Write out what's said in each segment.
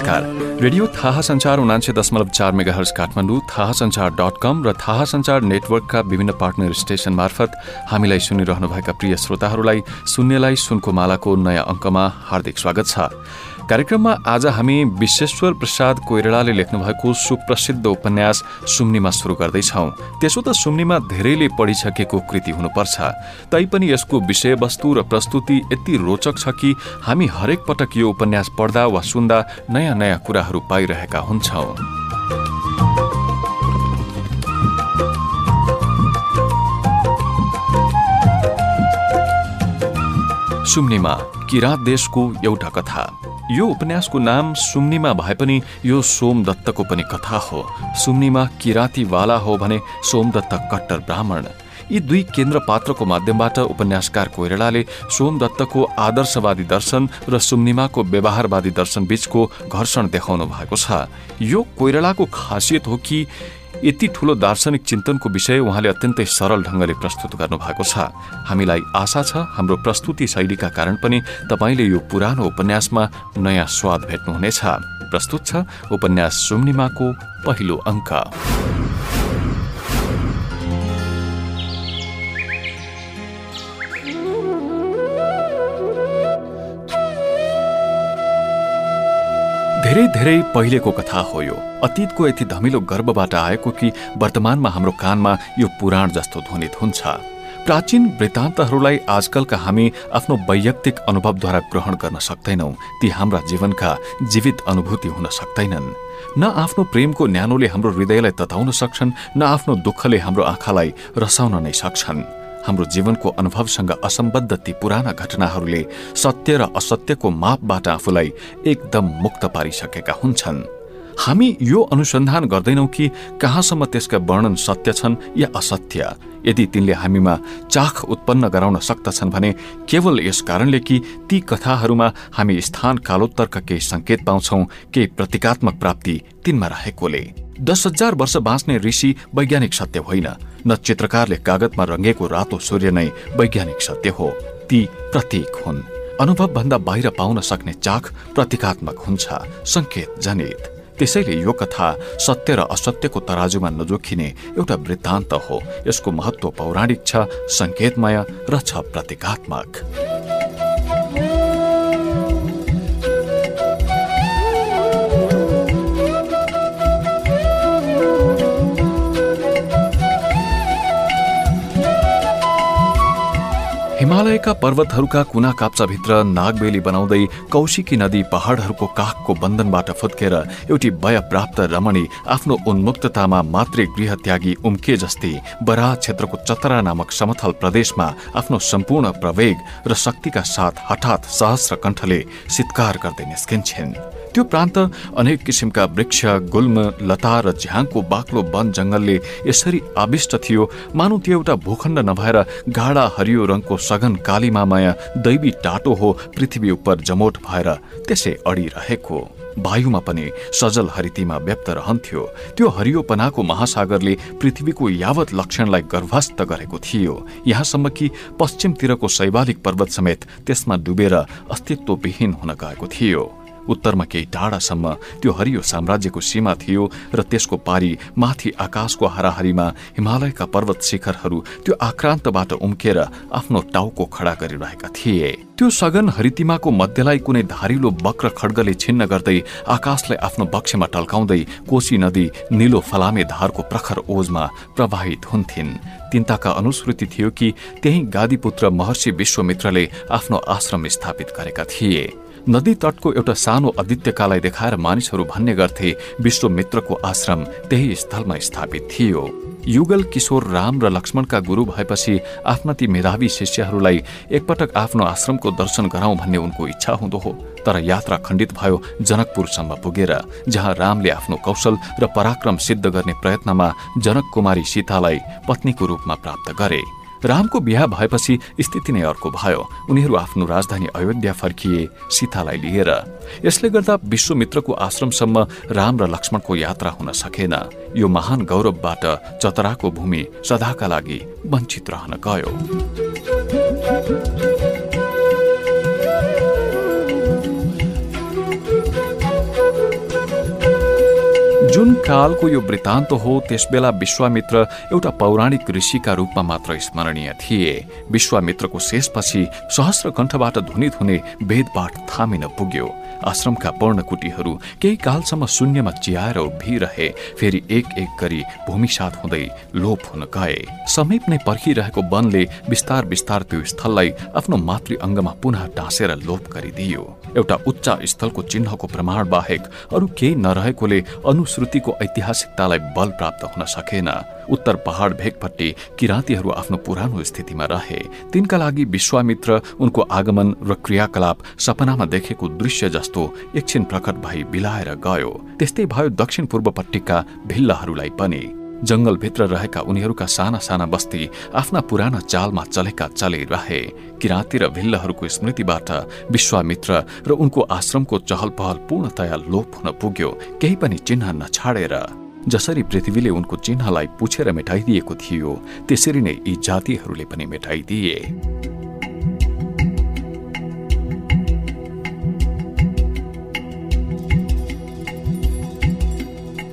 नमस्कार। रेडियो थाहा संचार उनान्से दशमलव चार मेगाहर्स काठमाडौँ थाहा संचार डट कम र थाहा संचार नेटवर्कका विभिन्न पार्टनर स्टेशन मार्फत हामीलाई सुनिरहनुभएका प्रिय श्रोताहरूलाई सुन्नेलाई सुनको मालाको नयाँ अङ्कमा हार्दिक स्वागत छ। कार्यक्रममा आज हामी विश्वेश्वर प्रसाद कोइरालाले लेख्नुभएको सुप्रसिद्ध उपन्यास सुम्निमा सुरु गर्दैछौ। त्यसो त सुम्निमा धेरैले पढिसकेको कृति हुनुपर्छ। तैपनि यसको विषयवस्तु र प्रस्तुति यति रोचक छ कि हामी हरेक पटक यो उपन्यास पढ्दा वा सुन्दा नयाँ नयाँ कुराहरू पाइरहेका हुन्छौ। सुम्निमा किराँत देशको एउटा कथा। यो उपन्यासको नाम सुम्निमा भए पनि यो सोमदत्तको पनि कथा हो। सुम्निमा किराँतीवाला हो भने सोमदत्त कट्टर ब्राह्मण। यी दुई केन्द्र पात्रको माध्यमबाट उपन्यासकार कोइरालाले सोमदत्तको आदर्शवादी दर्शन र सुम्निमाको व्यवहारवादी दर्शन बीचको घर्षण देखाउनु भएको छ। यो कोइरालाको खासियत हो कि यति ठूलो दार्शनिक चिन्तनको विषय उहाँले अत्यन्तै सरल ढंगले प्रस्तुत गर्नुभएको छ। हामीलाई आशा छ हाम्रो प्रस्तुति शैलीका कारण पनि तपाईँले यो पुरानो उपन्यासमा नयाँ स्वाद भेट्नुहुनेछ। प्रस्तुत छ उपन्यास सुम्निमाको पहिलो अङ्क। धेरै धेरै पहिलेको कथा हो यो। अतीतको यति धमिलो गर्वबाट आएको कि वर्तमानमा हाम्रो कानमा यो पुराण जस्तो ध्वनित हुन्छ। प्राचीन वृत्तान्तहरूलाई आजकलका हामी आफ्नो वैयक्तिक अनुभवद्वारा ग्रहण गर्न सक्दैनौ। ती हाम्रा जीवनका जीवित अनुभूति हुन सक्दैनन्। न आफ्नो प्रेमको न्यानोले हाम्रो हृदयलाई तताउन सक्छन् न आफ्नो दुःखले हाम्रो आँखालाई रसाउन नै सक्छन्। हाम्रो जीवनको अनुभवसँग असम्बद्ध ती पुराना घटनाहरूले सत्य र असत्यको मापबाट आफूलाई एकदम मुक्त पारिसकेका हुन्छन्। हामी यो अनुसन्धान गर्दैनौ कि कहाँसम्म त्यसका वर्णन सत्य छन् या असत्य। यदि तिनले हामीमा चाख उत्पन्न गराउन सक्दछन् भने केवल यस कारणले कि ती कथाहरूमा हामी स्थान कालोत्तरका केही संकेत पाउँछौ केही प्रतीकात्मक प्राप्ति तिनमा रहेकोले। दस हजार वर्ष बाँच्ने ऋषि वैज्ञानिक सत्य होइन। न चित्रकारले कागतमा रङ्गेको रातो सूर्य नै वैज्ञानिक सत्य हो। ती प्रतीक हुन्। अनुभव भन्दा बाहिर पाउन सक्ने चाख प्रतीकात्मक हुन्छ संकेत जनित। त्यसैले यो कथा सत्य र असत्यको तराजुमा नजोखिने एउटा वृत्तान्त हो। यसको महत्व पौराणिक छ संकेतमय र छ प्रतीकात्मक। हिमालयका पर्वतहरूका कुना काप्चाभित्र नागबेली बनाउँदै कौशिकी नदी पहाडहरूको काखको बन्धनबाट फुत्केर एउटी प्राप्त रमणी आफ्नो उन्मुक्ततामा मातृ गृह त्यागी उम्के जस्तै बरा क्षेत्रको चतरा नामक समथल प्रदेशमा आफ्नो सम्पूर्ण प्रवेग र शक्तिका साथ हठात सहस्र कण्ठले सित्कार गर्दै निस्किन्छन्। त्यो प्रान्त अनेक किसिमका वृक्ष गुल्म लता र झ्याङको बाक्लो वन जंगलले यसरी आविष्ट थियो। मानौ त्यो एउटा भूखण्ड नभएर गाडा हरियो रङको सघन कालीमामय दैवी टाटो हो पृथ्वी उप जमोट भएर त्यसै अडिरहेको वायुमा पनि सजल हरितीमा व्यक्त रहन्थ्यो। त्यो हरियोपनाको महासागरले पृथ्वीको यावत लक्षणलाई गर्भस्त गरेको थियो। यहाँसम्म कि पश्चिमतिरको शैवालिक पर्वत समेत त्यसमा डुबेर अस्तित्वविहीन हुन गएको थियो। उत्तरमा केही टाढासम्म त्यो हरियो साम्राज्यको सीमा थियो र त्यसको पारी माथि आकाशको हराहरीमा हिमालयका पर्वत शिखरहरू त्यो आक्रान्तबाट उम्केर आफ्नो टाउको खडा गरिरहेका थिए। त्यो सघन हरितिमाको मध्यलाई कुनै धारिलो वक्र खड्गले छिन्न गर्दै आकाशलाई आफ्नो बक्ष्यमा टल्काउँदै कोशी नदी निलो फलामे धारको प्रखर ओजमा प्रवाहित हुन्थिन्। तिनताका अनुश्रुति थियो कि त्यही गादीपुत्र महर्षि विश्वमित्रले आफ्नो आश्रम स्थापित गरेका थिए। नदी तटको एउटा सानो अदित्यकालाई देखाएर मानिसहरू भन्ने गर्थे विश्वमित्रको आश्रम त्यही स्थलमा स्थापित थियो। युगल किशोर राम र लक्ष्मणका गुरु भएपछि आफ्ना ती मेधावी शिष्यहरूलाई एकपटक आफ्नो आश्रमको दर्शन गराउँ भन्ने उनको इच्छा हुँदो हो। तर यात्रा खण्डित भयो जनकपुरसम्म पुगेर जहाँ रामले आफ्नो कौशल र पराक्रम सिद्ध गर्ने प्रयत्नमा जनक कुमारी सीतालाई पत्नीको रूपमा प्राप्त गरे। रामको बिहा भएपछि स्थिति नै अर्को भयो। उनीहरू आफ्नो राजधानी अयोध्या फर्किए सीतालाई लिएर। यसले गर्दा विश्वमित्रको आश्रमसम्म राम र लक्ष्मणको यात्रा हुन सकेन। यो महान गौरवबाट चतराको भूमि सदाका लागि वञ्चित रहन गयो। जुन कालको यो वृत्तान्त हो त्यसबेला विश्वामित्र एउटा पौराणिक ऋषिका रूपमा मात्र स्मरणीय थिए। विश्वामित्रको शेषपछि सहस्र कण्ठबाट ध्वनित हुने वेदपाठ थामिन पुग्यो। आश्रमका पर्णकुटीहरू केही कालसम्म शून्यमा चियाएर उभिरहे फेरि एक एक गरी भूमिसात हुँदै लोप हुन गए। समीप नै पर्खिरहेको वनले बिस्तार बिस्तार त्यो स्थललाई आफ्नो मातृ अङ्गमा पुनः टाँसेर लोप गरिदियो। एउटा उच्च स्थलको चिन्हको प्रमाण बाहेक अरू केही नरहेकोले अनुश्रुतिको ऐतिहासिकतालाई बल प्राप्त हुन सकेन। उत्तर पहाड भेगपट्टि किराँतीहरू आफ्नो पुरानो स्थितिमा रहे। तिनका लागि विश्वामित्र उनको आगमन र क्रियाकलाप सपनामा देखेको दृश्य जस्तो एकछिन प्रकट भई बिलाएर गयो। त्यस्तै भयो दक्षिण पूर्वपट्टिका भिल्लाहरूलाई पनि। जंगलभित्र रहेका उनीहरूका साना साना बस्ती आफ्ना पुराना चालमा चलेका चले रहे। किराँती र भिल्लहरूको स्मृतिबाट विश्वामित्र र उनको आश्रमको चहल पहल पूर्णतया लोप हुन पुग्यो। केही पनि चिन्ह नछाडेर जसरी पृथ्वीले उनको चिन्हलाई पुछेर मेटाइदिएको थियो त्यसरी नै यी जातिहरूले पनि मेटाइदिए।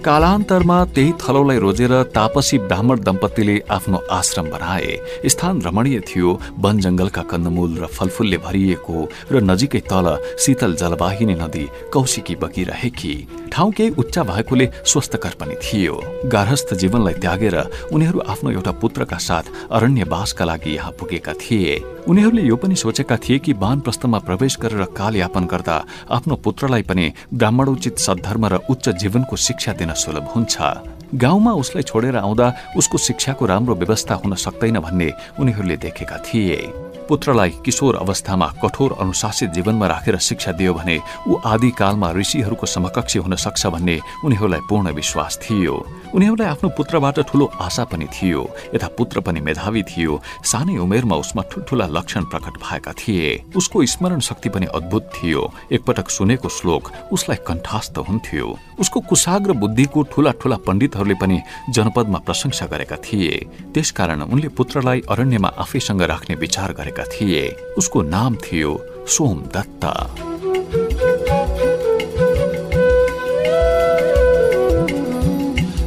कालान्तरमा त्यही थलोलाई रोजेर तापसी ब्राह्मण दम्पतिले आफ्नो आश्रम बनाए। स्थान रमणीय थियो वन जंगलका कन्दमूल र फलफुलले भरिएको र नजिकै तल शीतल जलवाहिनी नदी कौशिकी बगिरहेकी। ठाउँ केही उच्च भएकोले स्वस्थकर पनि थियो। गार्हस्थ जीवनलाई त्यागेर उनीहरू आफ्नो एउटा पुत्रका साथ अरण्यवासका लागि यहाँ पुगेका थिए। उनीहरूले यो पनि सोचेका थिए कि वानप्रस्थमा प्रवेश गरेर कालयापन गर्दा आफ्नो पुत्रलाई पनि ब्राह्मणोचित सद्धर्म र उच्च जीवनको शिक्षा दिन सुलभ हुन्छ। गाउँमा उसलाई छोडेर आउँदा उसको शिक्षाको राम्रो व्यवस्था हुन सक्दैन भन्ने उनीहरूले देखेका थिए। पुत्रलाई किशोर अवस्थामा कठोर अनुशासित जीवनमा राखेर शिक्षा दियो भने ऊ आदिकालमा ऋषिहरूको समकक्ष हुन सक्छ भन्ने उनीहरूलाई पूर्ण विश्वास थियो। उनीहरूलाई आफ्नो पुत्रबाट ठूलो आशा पनि थियो। यता पुत्र पनि मेधावी थियो। सानै उमेरमा उसमा ठुल्ठुला लक्षण प्रकट भएका थिए। उसको स्मरण शक्ति पनि अद्भुत थियो। एकपटक सुनेको श्लोक उसलाई कण्ठास्थ हुन्थ्यो। उसको कुशाग्र बुद्धिको ठूला ठूला पण्डितहरूले पनि जनपदमा प्रशंसा गरेका थिए। त्यसकारण उनले पुत्रलाई अरण्यमा आफैसँग राख्ने विचार गरेका थिए उसको नाम थियो सोम दत्ता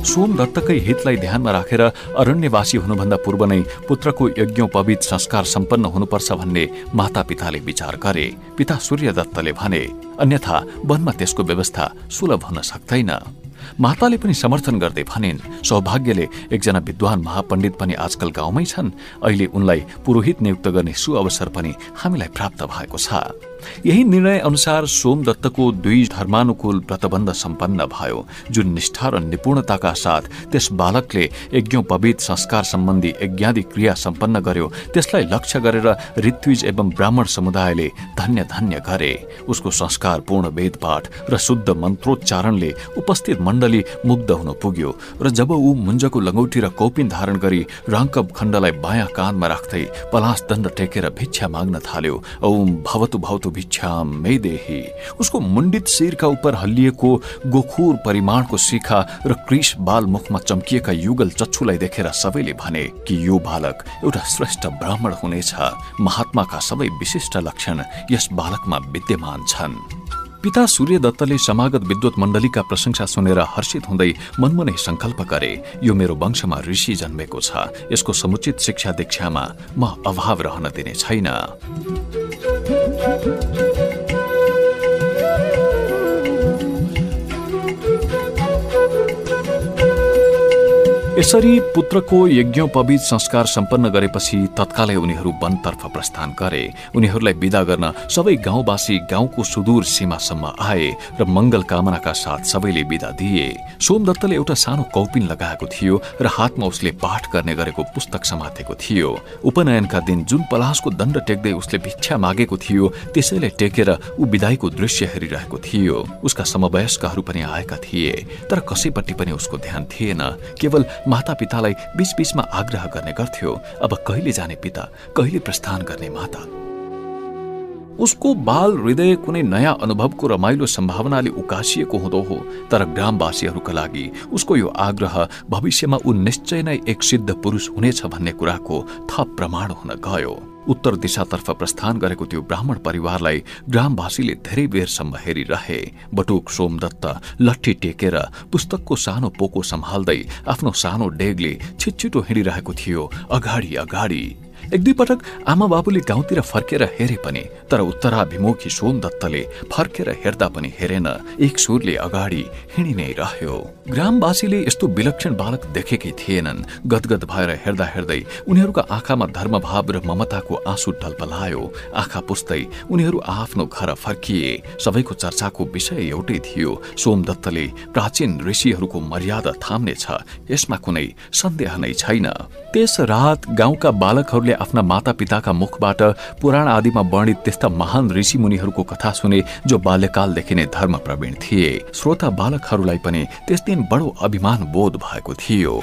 सोम दत्तकै हितलाई ध्यानमा राखेर अरण्यवासी हुनुभन्दा पूर्व नै पुत्रको यज्ञोपवित संस्कार सम्पन्न हुनुपर्छ भन्ने माता पिताले विचार गरे। पिता सूर्य दत्तले भने अन्यथा वनमा त्यसको व्यवस्था सुलभ हुन सक्दैन। माताले पनि समर्थन गर्दै भनिन् सौभाग्यले एकजना विद्वान महापण्डित पनि आजकल गाउँमै छन्। अहिले उनलाई पुरोहित नियुक्त गर्ने सुअवसर पनि हामीलाई प्राप्त भएको छ। यही निर्णय अनुसार सोमदत्तको दुई धर्मानुकूल व्रतबन्ध सम्पन्न भयो जुन निष्ठा र निपुणताका साथ त्यस बालकले यज्ञोपवित संस्कार सम्बन्धी यज्ञादि क्रिया सम्पन्न गर्यो। त्यसलाई लक्ष्य गरेर ऋत्विज एवं ब्राह्मण समुदायले धन्य धन्य गरे। उसको संस्कार पूर्ण वेदपाठ र शुद्ध मन्त्रोच्चारणले उपस्थित मण्डली मुग्ध हुन पुग्यो र जब ऊ मुन्जको लङ्गौटी र कौपिन धारण गरी राङ्कब खण्डलाई बायाँ काँधमा राख्दै पलास दण्ड टेकेर भिक्षा माग्न थाल्यो औ भवतु भवतु उसको मुण्डित शिरका उपर हल्लिएको गोखुर परिमाणको शिखा र क्रिस बाल मुखमा चम्किएका युगल चच्छुलाई देखेर सबैले भने कि यो बालक एउटा श्रेष्ठ ब्राह्मण हुनेछ। महात्माका सबै विशिष्ट लक्षण यस बालकमा विद्यमान छन्। पिता सूर्य दत्तले समागत विद्वत मण्डलीका प्रशंसा सुनेर हर्षित हुँदै मनमनै संकल्प गरे यो मेरो वंशमा ऋषि जन्मेको छ। यसको समुचित शिक्षा दीक्षामा म अभाव रहन दिने छैन। Thank you. यसरी पुत्रको यज्ञोपवित संस्कार सम्पन्न गरेपछि तत्कालै उनीहरू वनतर्फ प्रस्थान गरे। उनीहरूलाई विदा गर्न सबै गाउँवासी गाउँको सुदूर सीमासम्म आए र मंगल कामनाका साथ सबैले विदा दिए। सोमदत्तले एउटा सानो कौपिन लगाएको थियो र हातमा उसले पाठ गर्ने गरेको पुस्तक समातेको थियो। उपनयनका दिन जुन पलासको दण्ड टेक्दै उसले भिक्षा मागेको थियो त्यसैले टेकेर ऊ विदाईको दृश्य हेरिरहेको थियो। उसका समवयस्कहरू पनि आएका थिए तर कसैपट्टि पनि उसको ध्यान थिएन। केवल माता पितालाई बीचबीचमा आग्रह गर्ने गर्थ्यो अब कहिले जाने पिता कहिले प्रस्थान गर्ने माता? उसको बाल हृदय कुनै नयाँ अनुभवको रमाइलो सम्भावनाले उकासिएको हुँदो हो तर ग्रामवासीहरूका लागि उसको यो आग्रह भविष्यमा ऊ निश्चय नै एक सिद्ध पुरुष हुनेछ भन्ने कुराको थप प्रमाण हुन गयो। उत्तर दिशातर्फ प्रस्थान गरेको त्यो ब्राह्मण परिवारलाई ग्रामवासीले धेरै बेरसम्म हेरिरहे। बटुक सोमदत्त लट्ठी टेकेर पुस्तकको सानो पोको सम्हाल्दै आफ्नो सानो डेगले छिटछिटो हिँडिरहेको थियो अगाडि अगाडि। एक दुई पटक आमा बाबुले गाउँतिर फर्केर हेरे पनि तर उत्तराभिमुखी सोम दत्तले फर्केर हेर्दा पनि हेरेन एक सुरले अगाडि हिँडि नै रह्यो। ग्रामवासीले यस्तो विलक्षण बालक देखेकै थिएनन्। गदगद भएर हेर्दा हेर्दै उनीहरूका आँखामा धर्मभाव र ममताको आँसु टल्पलायो आँखा पुस्दै उनीहरू आफ्नो घर फर्किए। सबैको चर्चाको विषय एउटै थियो। सोमदत्तले प्राचीन ऋषिहरूको मर्यादा थाम्नेछ। यसमा कुनै सन्देह नै छैन। त्यस रात गाउँका बालकहरूले आफ्ना माता पिताका मुखबाट पुराण आदिमा वर्णित त्यस्ता महान ऋषि मुनिहरूको कथा सुने जो बाल्यकालदेखि नै धर्म प्रवीण थिए। श्रोता बालकहरूलाई पनि त्यस दिन बडो अभिमान बोध भएको थियो।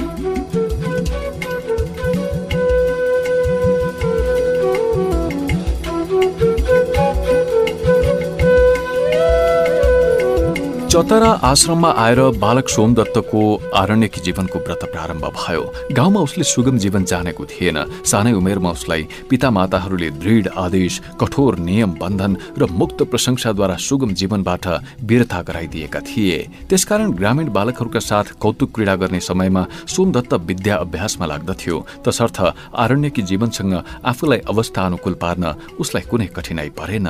चतरा आश्रममा आएर बालक सोमदत्तको आरण्यकी जीवनको व्रत प्रारम्भ भयो। गाउँमा उसले सुगम जीवन जानेको थिएन। सानै उमेरमा उसलाई पिता माताहरूले दृढ आदेश कठोर नियम बन्धन र मुक्त प्रशंसाद्वारा सुगम जीवनबाट वीरता गराइदिएका थिए। त्यसकारण ग्रामीण बालकहरूका साथ कौतुक क्रीडा गर्ने समयमा सोमदत्त विद्या अभ्यासमा लाग्दथ्यो। तसर्थ आरण्यकी जीवनसँग आफूलाई अवस्था अनुकूल पार्न उसलाई कुनै कठिनाई परेन।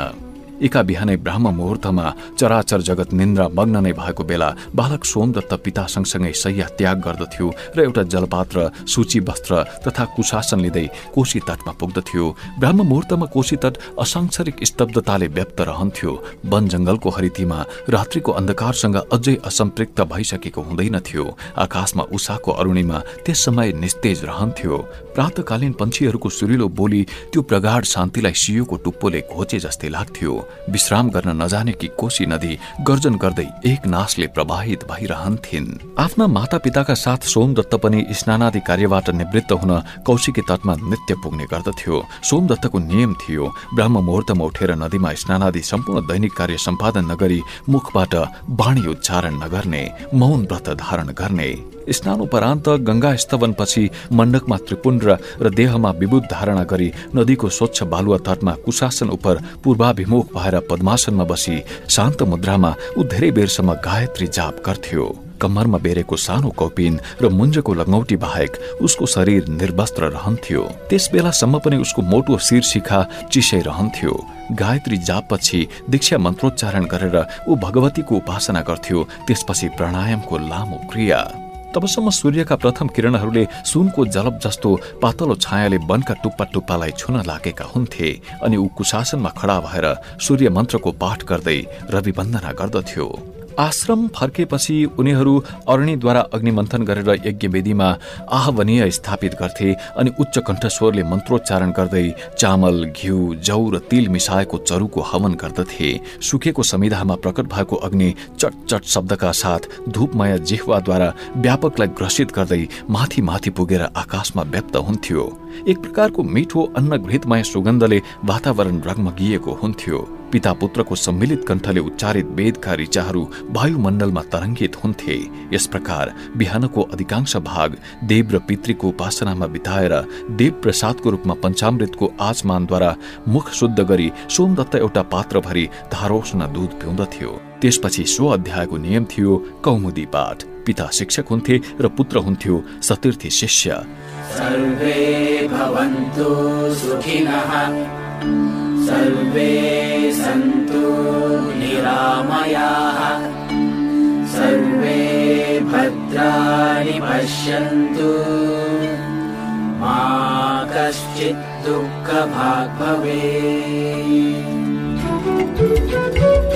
एका बिहानै ब्राह्म मुहुर्तमा चराचर जगत निन्द्रा मग्न नै भएको बेला बालक सोमदत्त पिता सँगसँगै सैया त्याग गर्दथ्यो र एउटा जलपात्र सूची वस्त्र तथा कुशासन लिँदै कोशी तटमा पुग्दथ्यो। ब्राह्म मुहुर्तमा कोशी तट असांसारिक स्तब्धताले व्याप्त रहन्थ्यो। वन जंगलको हरितीमा रात्रिको अन्धकारसँग अझै असम्पृक्त भइसकेको हुँदैनथ्यो। आकाशमा उषाको अरुणिमा त्यस समय निस्तेज रहन्थ्यो। प्रातकालीन पन्छीहरूको सुरिलो बोली त्यो प्रगाढ शान्तिलाई सियोको टुप्पोले घोचे जस्तै लाग्थ्यो। विश्राम गर्न नजाने कि कोशी नदी गर्जन गर्दै एक नासले प्रवाहित भइरहन्थिन्। आफ्ना माता पिताका साथ सोमदत्त पनि स्नानादि कार्यबाट निवृत्त हुन कौशिकी तटमा नृत्य पुग्ने गर्दथ्यो। सोमदत्तको नियम थियो ब्राह्म मुहुर्तमा उठेर नदीमा स्नानादि सम्पूर्ण दैनिक कार्य सम्पादन नगरी मुखबाट वाणी उच्चारण नगर्ने मौन व्रत धारण गर्ने। स्नानोपरान्त गंगा स्तवनपछि मण्डकमा त्रिपुण्ड र देहमा विभुत धारणा गरी नदीको स्वच्छ बालुवा तटमा कुशासन उप पूर्वाभिमुख भएर पद्मासनमा बसी शान्त मुद्रामा ऊ धेरै बेरसम्म गायत्री जाप गर्थ्यो। कम्मरमा बेरेको सानो कौपिन र मुन्जको लङ्गौटी बाहेक उसको शरीर निर्वस्त्र रहन्थ्यो। त्यस बेलासम्म पनि उसको मोटो शिर शिखा चिसै रहन्थ्यो गायत्री जापपछि दीक्षा मन्त्रोच्चारण गरेर ऊ भगवतीको उपासना गर्थ्यो। त्यसपछि प्राणायामको लामो क्रिया। तबसम्म सूर्यका प्रथम किरणहरूले सुनको जलप जस्तो पातलो छायाले वनका टुप्पा टुप्पालाई छुन लागेका हुन्थे अनि ऊ कुशासनमा खडा भएर सूर्य मन्त्रको पाठ गर्दै रवि वन्दना गर्दथ्यो। आश्रम फर्केपछि उनीहरू अरणीद्वारा अग्निमन्थन गरेर यज्ञवेदीमा आहवनीय स्थापित गर्थे अनि उच्च कण्ठस्वरले मन्त्रोच्चारण गर्दै चामल घिउ जौ र तिल मिसाएको चरुको हवन गर्दथे। सुकेको समिधामा प्रकट भएको अग्नि चट चट शब्दका साथ धूपमय जिह्वाद्वारा व्यापकलाई ग्रसित गर्दै माथि माथि पुगेर आकाशमा व्यक्त हुन्थ्यो। एक प्रकारको मिठो अन्नघृतमय सुगन्धले वातावरण रगमगिएको हुन्थ्यो। पिता पुत्रको सम्मिलित कण्ठले उच्चारित वेदका ऋचाहरू वायुमण्डलमा तरङ्गित हुन्थे। यस प्रकार बिहानको अधिकांश भाग देव र पितृको उपासनामा बिताएर देव प्रसादको रूपमा पञ्चामृतको आचमानद्वारा मुख शुद्ध गरी सोमदत्त एउटा पात्रभरि धारोष्ण दूध पिउँदथ्यो। त्यसपछि सो अध्यायको नियम थियो कौमुदी पाठ। पिता शिक्षक हुन्थे र पुत्र हुन्थ्यो सतीर्थी शिष्य। सर्वे सन्तु निरामयाः। सर्वे भद्राणि पश्यन्तु। मा कश्चित् दुःखभाग् भवेत्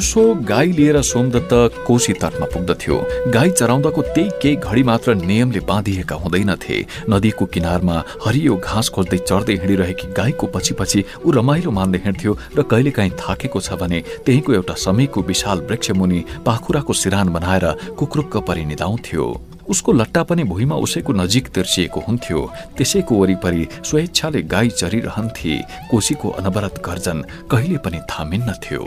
दिउँसो गाई लिएर सोमदत्त कोशी तटमा पुग्दथ्यो। गाई चराउँदाको त्यही केही घडी मात्र नियमले बाँधिएका हुँदैनथे। नदीको किनारमा हरियो घाँस खोज्दै चढ्दै हिँडिरहेकी गाईको पछि पछि ऊ रमाइलो मान्दै हिँड्थ्यो र कहिलेकाहीँ थाकेको छ भने त्यहीँको एउटा समयको विशाल वृक्ष मुनि पाखुराको सिरान बनाएर कुक्रुक्क परि निधाउँथ्यो उसको लट्टा पनि भुइँमा उसैको नजिक तिर्सिएको हुन्थ्यो। त्यसैको वरिपरि स्वेच्छाले गाई चरिरहन्थे। कोशीको अनवरत गर्जन कहिले पनि थामिन्न थियो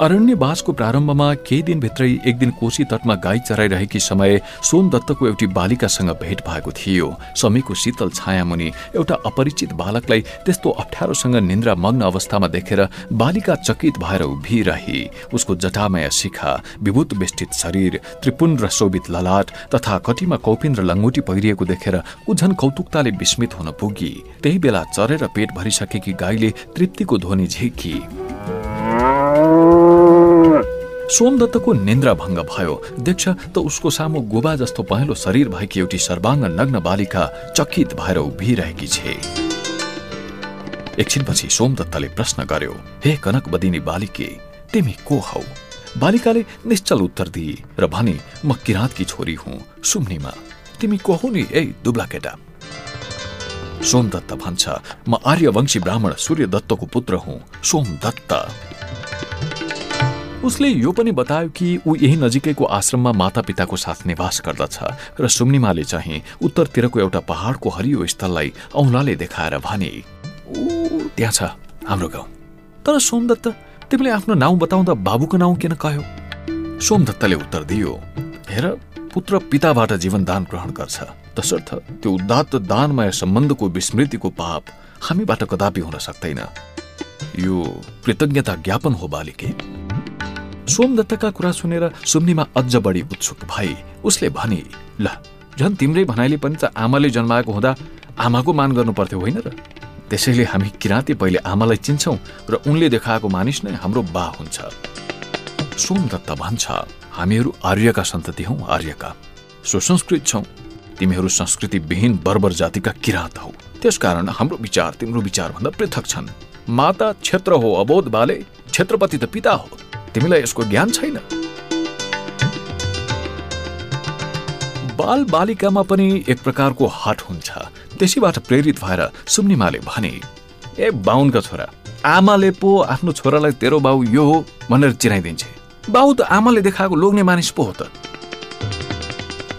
अरण्यवासको प्रारम्भमा केही दिनभित्रै एक दिन कोशी तटमा गाई चराइरहेकी समय सोमदत्तको एउटी बालिकासँग भेट भएको थियो। समयको शीतल छाया मुनि एउटा अपरिचित बालकलाई त्यस्तो अप्ठ्यारोसँग निन्द्रा मग्न अवस्थामा देखेर बालिका चकित भएर उभिरहे। उसको जटामय शिखा विभूत बेष्टित शरीर त्रिपुण र शोभित ललाट तथा कटिमा कौपिन र लङ्गोटी पहिरिएको देखेर ऊ झन कौतुकताले विस्मित हुन पुगी। त्यही बेला चरेर पेट भरिसकेकी गाईले तृप्तिको ध्वनि झिकी। सोमदत्तको निन्द्रा भङ्ग भयो। देख्छ त उसको सामु गोबा जस्तो पहेँलो शरीर भएकी एउटी सर्वाङ्ग नग्न बालिका चकित भएर उभिरहेकी छे। एकछिनपछि सोमदत्तले प्रश्न गर्यो हे कनक बदिनी बालिके तिमी को हौ? बालिकाले निश्चल उत्तर दिए र भने म किराँतकी छोरी हुँ सुम्नीमा। तिमी को हौ नि ए दुब्ला केटा? सोमदत्त भन्छ म आर्यवंशी ब्राह्मण सूर्यदत्तको पुत्र हुँ सोमदत्त। उसले यो पनि बतायो कि ऊ यही नजिकैको आश्रममा माता पिताको साथ निवास गर्दछ र सुम्निमाले चाहिँ उत्तरतिरको एउटा पहाडको हरियो स्थललाई औलाले देखाएर भने त्यहाँ छ हाम्रो गाउँ। तर सोमदत्त तिमीले आफ्नो नाउँ बताउँदा बाबुको नाउँ किन कह्यो? सोमदत्तले उत्तर दियो हेर पुत्र पिताबाट जीवन दान ग्रहण गर्छ। तसर्थ त्यो उदात्त दानमय सम्बन्धको विस्मृतिको पाप हामीबाट कदापि हुन सक्दैन। यो कृतज्ञता ज्ञापन हो बालिके। सोमदत्तका कुरा सुनेर सुम्नीमा अझ बढी उत्सुक भए। उसले भने ल झन् तिम्रै भनाइले पनि त आमाले जन्माएको हुँदा आमाको मान गर्नु पर्थ्यो होइन र? त्यसैले हामी किराँती पहिले आमालाई चिन्छौँ र उनले देखाएको मानिस नै हाम्रो बा हुन्छ सोमदत्त भन्छ हामीहरू आर्यका सन्तति हौ आर्यका। सुसंस्कृत छौ। तिमीहरू संस्कृति विहीन बर्बर जातिका किराँत हौ। त्यसकारण हाम्रो विचार तिम्रो विचारभन्दा पृथक छन्। माता क्षेत्र हो अबोध बाले क्षेत्रपति त पिता हो। तिमीलाई यसको ज्ञान छैन। बाल बालिकामा पनि एक प्रकारको हट हुन्छ। त्यसैबाट प्रेरित भएर सुम्निमाले भने ए बाहुनका छोरा आमाले पो आफ्नो छोरालाई तेरो बाउ यो हो भनेर चिनाइदिन्छे। बाउ त आमाले देखाएको लोग्ने मानिस पो हो त।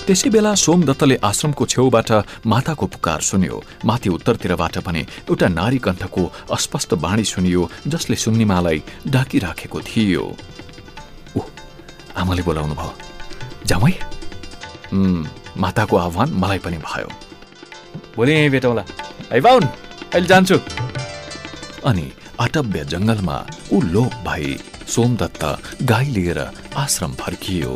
त्यसै बेला सोमदत्तले आश्रमको छेउबाट माताको पुकार सुन्यो। माथि उत्तरतिरबाट पनि एउटा नारी कण्ठको अस्पष्ट बाणी सुनियो जसले सुन्निमालाई ढाकिराखेको थियो। आमाले बोलाउनु भयो। जामै माताको आह्वान मलाई पनि भयो। भोलि यहीँ भेटौँला है बाहुन अहिले जान्छु। अनि अटव्य जङ्गलमा ऊ लोक भई सोमदत्त गाई लिएर आश्रम फर्कियो।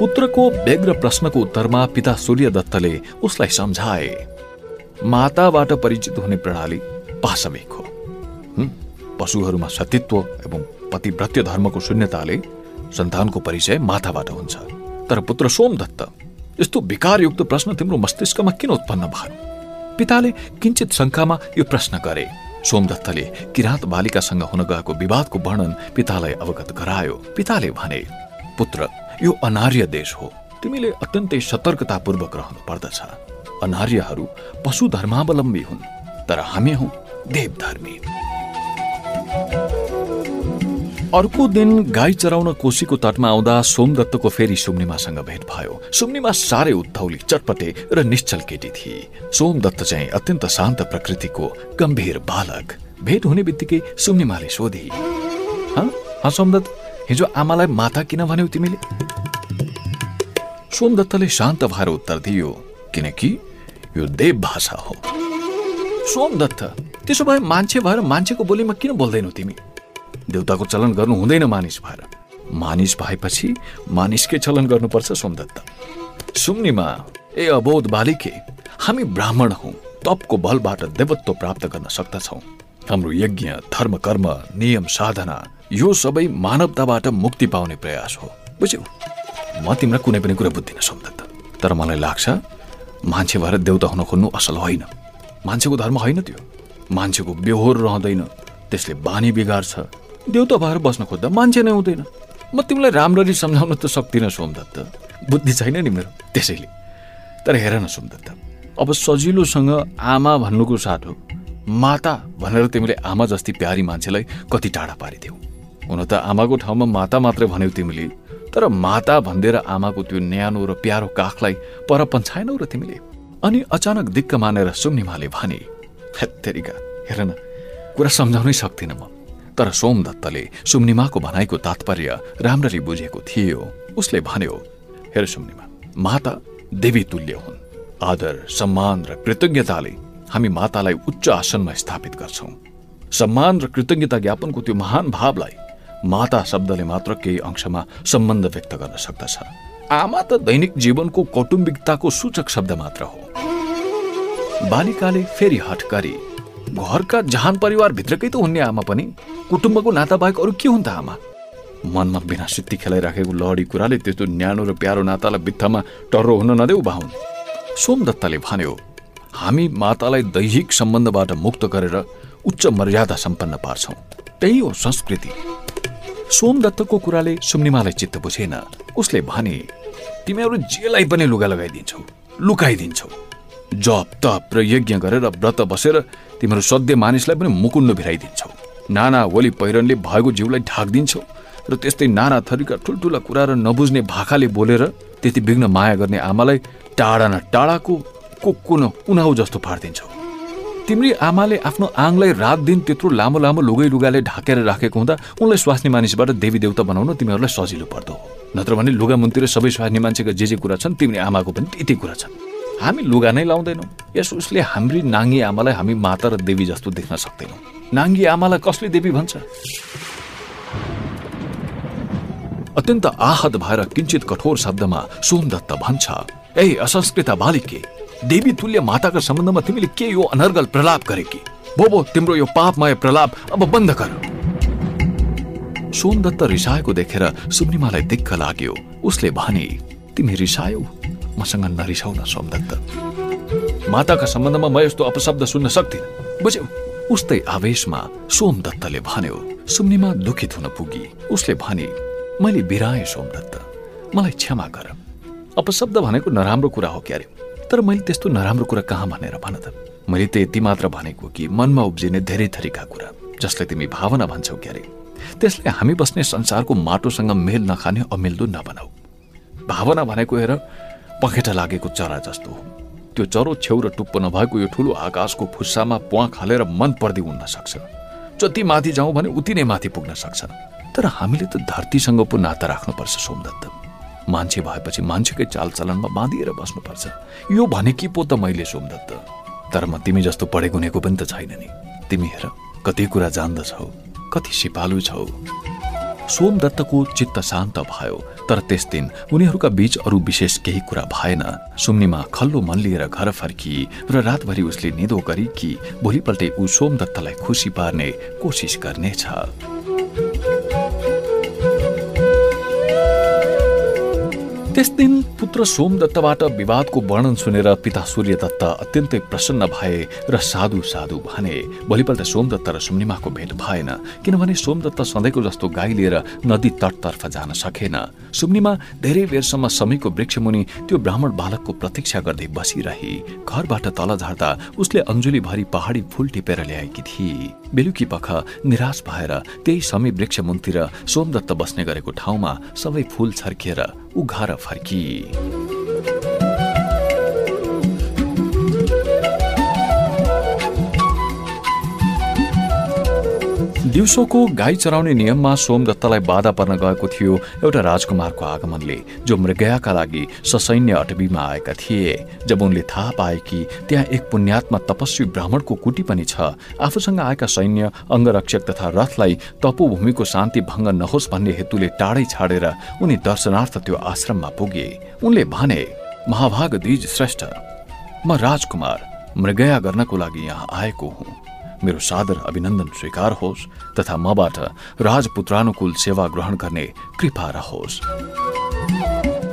पुत्रको व्यग्र प्रश्नको उत्तरमा पिता सूर्यदत्तले उसलाई सम्झाए माताबाट परिचित हुने प्रणाली पाशविक हो। पशुहरूमा सतीत्व एवं पतिव्रत्य धर्मको शून्यताले सन्तानको परिचय माताबाट हुन्छ। तर पुत्र सोमदत्त यस्तो विकारयुक्त प्रश्न तिम्रो मस्तिष्कमा किन उत्पन्न भयो? पिताले किञ्चित शङ्कामा यो प्रश्न गरे। सोमदत्तले किराँत बालिकासँग हुन गएको विवादको वर्णन पितालाई अवगत गरायो। पिताले भने पुत्र यो अनार्य देश हो। तिमीले अत्यन्तै सतर्कतापूर्वक रहनु पर्दछ अनार्यहरू पशु धर्मावलम्बी हुन् तर हामी हौ देवधर्मी। अर्को दिन गाई चराउन कोशीको तटमा आउँदा सोमदत्तको फेरि सुम्निमासँग भेट भयो। सुम्निमा साह्रै उत्थौली चटपटे र निश्चल केटी थिए। सोमदत्त चाहिँ अत्यन्त शान्त प्रकृतिको गम्भीर बालक। भेट हुने बित्तिकै सुम्निमाले सोधे सोमदत्त हिजो आमालाई माता किन भन्यौ तिमीले? सोमदत्तले शान्त भएर उत्तर दियो किनकि यो देव भाषा हो। सोमदत्त त्यसो भए मान्छे भएर मान्छेको बोलीमा किन बोल्दैनौ तिमी? देउताको चलन गर्नु हुँदैन मानिस भएर। मानिस भएपछि मानिसकै चलन गर्नुपर्छ सोमदत्त सुम्निमा ए अबोध बालिके हामी ब्राह्मण हौ तपको बलबाट देवत्व प्राप्त गर्न सक्दछौ। हाम्रो यज्ञ धर्म कर्म नियम साधना यो सबै मानवताबाट मुक्ति पाउने प्रयास हो। बुझ्यौ? म तिमीलाई कुनै पनि कुरा बुझ्दिनँ सोमदत्त तर मलाई लाग्छ मान्छे भएर देउता हुन खोज्नु असल होइन। मान्छेको धर्म होइन त्यो। मान्छेको बेहोर रहँदैन। त्यसले बानी बिगार्छ। देउता भएर बस्न खोज्दा मान्छे नै हुँदैन। म तिमीलाई राम्ररी सम्झाउन त सक्दिनँ सोमदत्त बुद्धि छैन नि मेरो त्यसैले। तर हेर न सोमदत्त अब सजिलोसँग आमा भन्नुको साथ हो। माता भनेर तिमीले आमा जस्ती प्यारी मान्छेलाई कति टाढा पारिदेऊ। हुन त आमाको ठाउँमा माता मात्रै भन्यौ तिमीले तर माता भनिदिएर आमाको त्यो न्यानो र प्यारो काखलाई पर पन्छाएनौ र तिमीले। अनि अचानक दिक्क मानेर सुम्निमाले भने हेत्तेरिका हेर न कुरा सम्झाउनै सक्दिनँ म। तर सोमदत्तले सुम्निमाको भनाइको तात्पर्य राम्ररी बुझेको थियो। उसले भन्यो हेर सुम्निमा माता देवी तुल्य हुन्। आदर सम्मान र कृतज्ञताले हामी मातालाई उच्च आसनमा स्थापित गर्छौं। सम्मान र कृतज्ञता ज्ञापनको त्यो महान भावलाई माता शब्दले मात्र केही अंशमा सम्बन्ध व्यक्त गर्न सक्दछ। आमा त दैनिक जीवनको कौटुम्बिकताको सूचक शब्द मात्र हो। बालिकाले फेरि हट घरका जहान परिवार भित्रकै त हुने आमा पनि। कुटुम्बको नाता बाहेक अरू के हुन् त आमा? मनमा बिना सित्ती खेलाइराखेको लहडी कुराले त्यस्तो न्यानो र प्यारो नातालाई बित्थामा टर्रो हुन नदेऊ बाहुन। सोमदत्तले भन्यो हामी मातालाई दैहिक सम्बन्धबाट मुक्त गरेर उच्च मर्यादा सम्पन्न पार्छौं। त्यही हो संस्कृति। सोमदत्तको कुराले सुम्निमालाई चित्त बुझेन। उसले भने तिमीहरू जेलाई पनि लुगा लगाइदिन्छौ लुकाइदिन्छौ। जप तप र यज्ञ गरेर व्रत बसेर तिमीहरू सध्य मानिसलाई पनि मुकुन्ड भिराइदिन्छौ। नाना वली पहिरनले भएको जिउलाई ढाकिदिन्छौ र त्यस्तै नाना थरीका ठुल्ठुला कुरा र नबुझ्ने भाकाले बोलेर त्यति विघ्न माया गर्ने आमालाई टाढा न टाढाको कुकुन उनाउ जस्तो पारिदिन्छौ तिम्री आमाले आफ्नो आङलाई रात दिन त्यत्रो लामो लामो लुगै लुगाले ढाकेर राखेको हुँदा उनलाई स्वास्नी मानिसबाट देवी देवता बनाउन तिमीहरूलाई सजिलो पर्दो नत्र भने लुगा मुन्तिर सबै स्वास्नी मान्छेको जे जे कुरा छन् तिम्री आमाको पनि त्यति कुरा छन्। हामी लुगा नै लाउँदैनौँ। यस उसले हाम्री नाङ्गी आमालाई हामी माता र देवी जस्तो देख्न सक्दैनौँ। नाङ्गी आमालाई कसले देवी भन्छ? अत्यन्त आहत भएर किंचित कठोर शब्दमा सोमदत्त भन्छ ए असंस्कृत बालिके देवी तुल्य माताका सम्बन्धमा तिमीले के यो अनर्गल प्रलाप गरेकी बोबो तिम्रो यो पापमय प्रलाप अब बन्द गर सोमदत्त रिसाएको देखेर सुम्निमालाई दिक्क लाग्यो। उसले भने तिमी रिसायौ? मसँग नरिसाउ न सोमदत्त माताका सम्बन्धमा म यस्तो अपशब्द सुन्न सक्दिन बुझ्यौ उस्तै आवेशमा सोमदत्तले भन्यो सुम्निमा दुखित हुन पुगी उसले भने मैले बिराएँ सोमदत्त मलाई क्षमा गर अपशब्द भनेको नराम्रो कुरा हो क्यारे तर मैले त्यस्तो नराम्रो कुरा कहाँ भनेर भन त मैले त यति मात्र भनेको कि मनमा उब्जिने धेरै थरीका कुरा जसलाई तिमी भावना भन्छौ क्यारे त्यसलाई हामी बस्ने संसारको माटोसँग मेल नखाने अमिल्दो नबनाऊ भावना भनेको हेर पखेटा लागेको चरा जस्तो हो। त्यो चरो छेउ र टुप्पो नभएको यो ठुलो आकाशको फुस्सामा प्वाँ खालेर मन पर्दी उड्न सक्छ। जति माथि जाउँ भने उति नै माथि पुग्न सक्छ तर हामीले त धरतीसँग पो नाता राख्नुपर्छ सोमदत्त। मान्छे भएपछि मान्छेकै चालचलनमा बाँधिएर बस्नुपर्छ। यो भने कि पो त मैले सोमदत्त? तर म तिमी जस्तो पढेको हुनेको पनि त छैन नि। तिमी हेर कति कुरा जान्दछौ कति सिपालु छौ। सोमदत्तको चित्त शान्त भयो। तर त्यस दिन उनीहरूका बीच अरू विशेष केही कुरा भएन। सुम्निमा खल्लो मन लिएर घर फर्की र रातभरि उसले निदो गरी कि भोलिपल्टै ऊ सोमदत्तलाई खुसी पार्ने कोसिस गर्नेछ। त्यस दिन पुत्र सोमदत्तबाट विवादको वर्णन सुनेर पिता सूर्यदत्त अत्यन्तै प्रसन्न भए र साधु साधु भने। भोलिपल्ट सोमदत्त र सुम्निमाको भेट भएन किनभने सोमदत्त सधैँको जस्तो गाई लिएर नदी तटतर्फ जान सकेन। सुम्निमा धेरै बेरसम्म समयको वृक्षमुनि त्यो ब्राह्मण बालकको प्रतीक्षा गर्दै बसिरहे। घरबाट तल झार्दा उसले अञ्जुली भरि पहाडी फूल टिपेर ल्याएकी थिए। बेलुकी पख निराश भएर त्यही समय वृक्ष मुनतिर सोमदत्त बस्ने गरेको ठाउँमा सबै फूल छर्किएर ऊ घर फर्की। दिउँसोको गाई चराउने नियममा सोमदत्तलाई बाधा पर्न गएको थियो एउटा राजकुमारको आगमनले जो मृगयाका लागि ससैन्य अटवीमा आएका थिए। जब उनले थाहा पाए कि त्यहाँ एक पुण्यात्मा तपस्वी ब्राह्मणको कुटी पनि छ आफूसँग आएका सैन्य अङ्गरक्षक तथा रथलाई तपोभूमिको शान्ति भङ्ग नहोस् भन्ने हेतुले टाढै छाडेर उनी दर्शनार्थ त्यो आश्रममा पुगे। उनले भने महाभाग दिज श्रेष्ठ। म राजकुमार मृगया गर्नको लागि यहाँ आएको हुँ। मेरो सादर अभिनन्दन स्वीकार होस् तथा मबाट राजपुत्रानुकूल सेवा ग्रहण गर्ने कृपा रहोस्।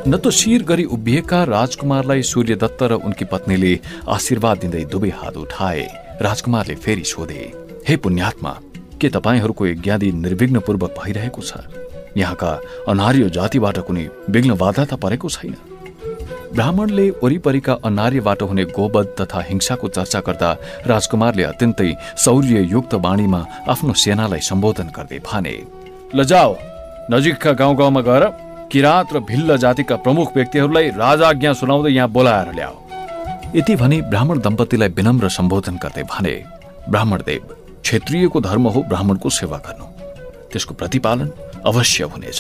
न त शिर गरी उभिएका राजकुमारलाई सूर्यदत्त र उनकी पत्नीले आशीर्वाद दिँदै दुवै हात उठाए। राजकुमारले फेरि सोधे हे पुण्यात्मा के तपाईँहरूको यज्ञादि निर्विघ्नपूर्वक भइरहेको छ? यहाँका अनार्य जातिबाट कुनै विघ्न बाधा त परेको छैन? ब्राह्मणले वरिपरिका अनार्यबाट हुने गोवध तथा हिंसाको चर्चा गर्दा राजकुमारले अत्यन्तै शौर्ययुक्त बाणीमा आफ्नो सेनालाई सम्बोधन गर्दै भने लजाओ नजिकका गाउँ गाउँमा गएर किराँत र भिल्ल जातिका प्रमुख व्यक्तिहरूलाई राजाज्ञा सुनाउँदै यहाँ बोलाएर ल्याओ यति भनी ब्राह्मण दम्पतिलाई विनम्र सम्बोधन गर्दै भने ब्राह्मण देव क्षेत्रीयको धर्म हो ब्राह्मणको सेवा गर्नु। त्यसको प्रतिपालन अवश्य हुनेछ।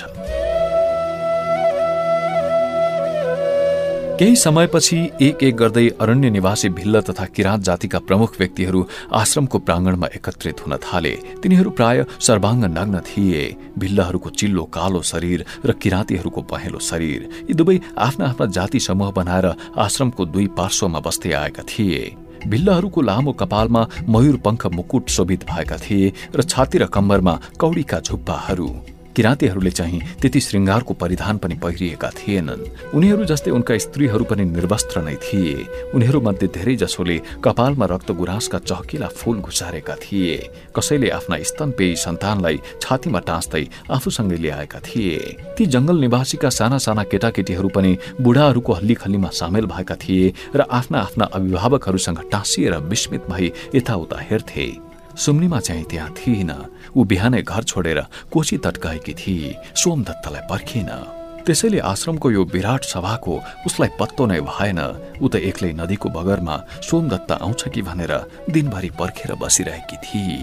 केही समयपछि एक एक गर्दै अरण्य निवासी भिल्ल तथा किराँत जातिका प्रमुख व्यक्तिहरू आश्रमको प्राङ्गणमा एकत्रित हुन थाले। तिनीहरू प्राय सर्वाङ्ग नग्न थिए। भिल्लहरूको चिल्लो कालो शरीर र किराँतीहरूको पहेँलो शरीर यी दुवै आफ्ना आफ्ना जाति समूह बनाएर आश्रमको दुई पार्श्वमा बस्दै आएका थिए। भिल्लहरूको लामो कपालमा मयूर पङ्ख मुकुट शोभित भएका थिए र छाती र कम्बरमा कौडीका झुप्पाहरू। किराँतीहरूले चाहिँ त्यति श्रृङ्गारको परिधान पनि पहिरिएका थिएनन्। उनीहरू जस्तै उनका स्त्रीहरू पनि निर्वस्त्र नै थिए। उनीहरूमध्ये धेरै जसोले कपालमा रक्त गुराँसका चहकिला फूल घुसारेका थिए। कसैले आफ्ना स्तनपेयी सन्तानलाई छातीमा टाँच्दै आफूसँगै ल्याएका थिए। ती जंगल निवासीका साना साना केटाकेटीहरू पनि बुढाहरूको हल्ली खल्लीमा सामेल भएका थिए र आफ्ना आफ्ना अभिभावकहरूसँग टाँसिएर विस्मित भई यताउता हेर्थे। सुम्नीमा चाहिँ त्यहाँ थिइन ऊ बिहानै घर छोडेर कोशी तट गएकी थिए सोमदत्तलाई पर्खिन त्यसैले आश्रमको यो विराट सभाको उसलाई पत्तो नै भएन। ऊ त एक्लै नदीको बगरमा सोमदत्त आउँछ कि भनेर दिनभरि पर्खेर बसिरहेकी थिए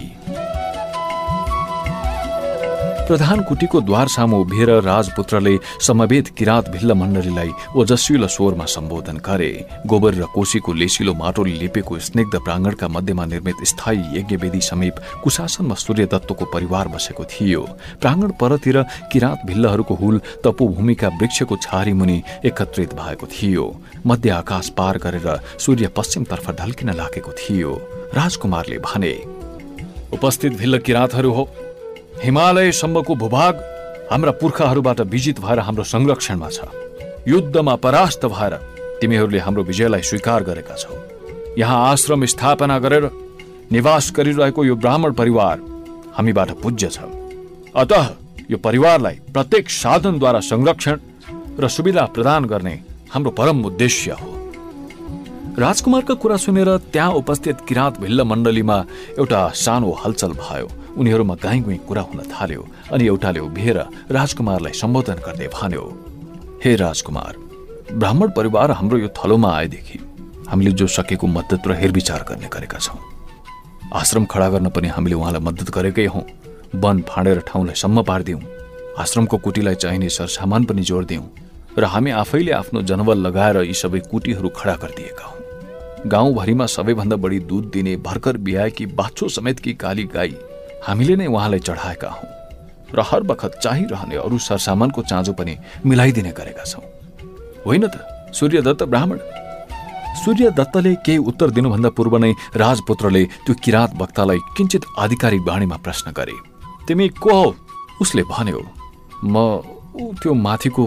प्रधान कुटीको द्वार सामु उभिएर राजपुत्रले समवेत किराँत भिल्ल मण्डलीलाई ओजस्विलो स्वरमा सम्बोधन गरे। गोबर र कोशीको लेसिलो माटोले लिपेको स्निग्ध प्राङ्गणका मध्यमा निर्मित स्थायी यज्ञवेदी समीप कुशासनमा सूर्यदत्तको परिवार बसेको थियो। प्राङ्गण परतिर किराँत भिल्लहरूको हुल तपोभूमिका वृक्षको छारी मुनि एकत्रित भएको थियो। मध्य आकाश पार गरेर सूर्य पश्चिमतर्फ ढल्किन लागेको थियो। राजकुमारले भने उपस्थित भिल्ल किराँतहरू हो। हिमालयसम्मको भूभाग हाम्रा पुर्खाहरूबाट विजित भएर हाम्रो संरक्षणमा छ। युद्धमा परास्त भएर तिमीहरूले हाम्रो विजयलाई स्वीकार गरेका छौ। यहाँ आश्रम स्थापना गरेर निवास गरिरहेको यो ब्राह्मण परिवार हामीबाट पूज्य छ। अत यो परिवारलाई प्रत्येक साधनद्वारा संरक्षण र सुविधा प्रदान गर्ने हाम्रो परम उद्देश्य हो। राजकुमारका कुरा सुनेर त्यहाँ उपस्थित किराँत भिल्ल मण्डलीमा एउटा सानो हलचल भयो। उनीहरूमा गाई गुई कुरा हुन थाल्यो अनि एउटाले उभिएर राजकुमारलाई सम्बोधन गर्दै भन्यो हे राजकुमार ब्राह्मण परिवार हाम्रो यो थलोमा आएदेखि हामीले जो सकेको मद्दत र हेरविचार गर्ने गरेका छौँ। आश्रम खडा गर्न पनि हामीले उहाँलाई मद्दत गरेकै हौँ। वन फाँडेर ठाउँलाई सम्म पारिदिउँ। आश्रमको कुटीलाई चाहिने सरसामान पनि जोडिदिउँ र हामी आफैले आफ्नो जनबल लगाएर यी सबै कुटीहरू खडा गरिदिएका हौँ। गाउँभरिमा सबैभन्दा बढी दुध दिने भर्खर बिहाएकी बाछो समेतकी काली गाई हामीले नै उहाँलाई चढाएका हौँ र हर बखत चाहिरहने अरू सरसामानको चाँजो पनि मिलाइदिने गरेका छौँ। होइन त सूर्यदत्त ब्राह्मण? सूर्यदत्तले केही उत्तर दिनुभन्दा पूर्व नै राजपुत्रले त्यो किराँत वक्तालाई किञ्चित आधिकारिक बाणीमा प्रश्न गरे तिमी को हौ? उसले भन्यो म त्यो माथिको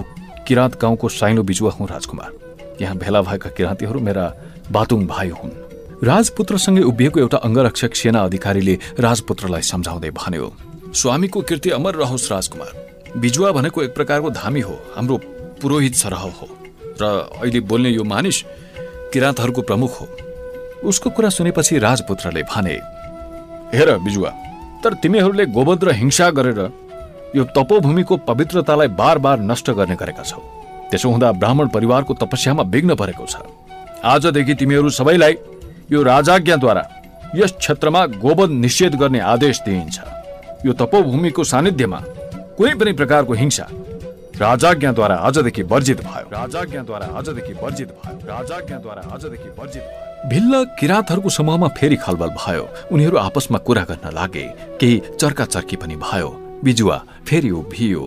किराँत गाउँको साइनो बिजुवा हुँ राजकुमार। यहाँ भेला भएका किराँतीहरू मेरा बातुङ भाइ हुन्। राजपुत्रसँगै उभिएको एउटा अङ्गरक्षक सेना अधिकारीले राजपुत्रलाई सम्झाउँदै भन्यो स्वामीको कृति अमर रहोस् राजकुमार। बिजुवा भनेको एक प्रकारको धामी हो हाम्रो पुरोहित सरह हो। र अहिले बोल्ने यो मानिस किराँतहरूको प्रमुख हो। उसको कुरा सुनेपछि राजपुत्रले भने हेर बिजुवा तर तिमीहरूले गोबध र हिंसा गरेर यो तपोभूमिको पवित्रतालाई बार बार नष्ट गर्ने गरेका छौ। त्यसो हुँदा ब्राह्मण परिवारको तपस्यामा विघ्न परेको छ। आजदेखि तिमीहरू सबैलाई यो राजाज्ञाद्वारा यस क्षेत्रमा गोवध निषेध गर्ने आदेश दिइन्छ। यो तपोभूमिको सानिध्यमा कुनै पनि प्रकारको हिंसा राजाज्ञाद्वारा आजदेखि वर्जित भयो। राजाज्ञाद्वारा आजदेखि वर्जित भयो। राजाज्ञाद्वारा आजदेखि वर्जित भयो। भिल्ल किराँतहरूको समूहमा फेरि खलबल भयो। उनीहरू आपसमा कुरा गर्न लागे। केही चर्का चर्की पनि भयो। बिजुवा फेरि उभियो।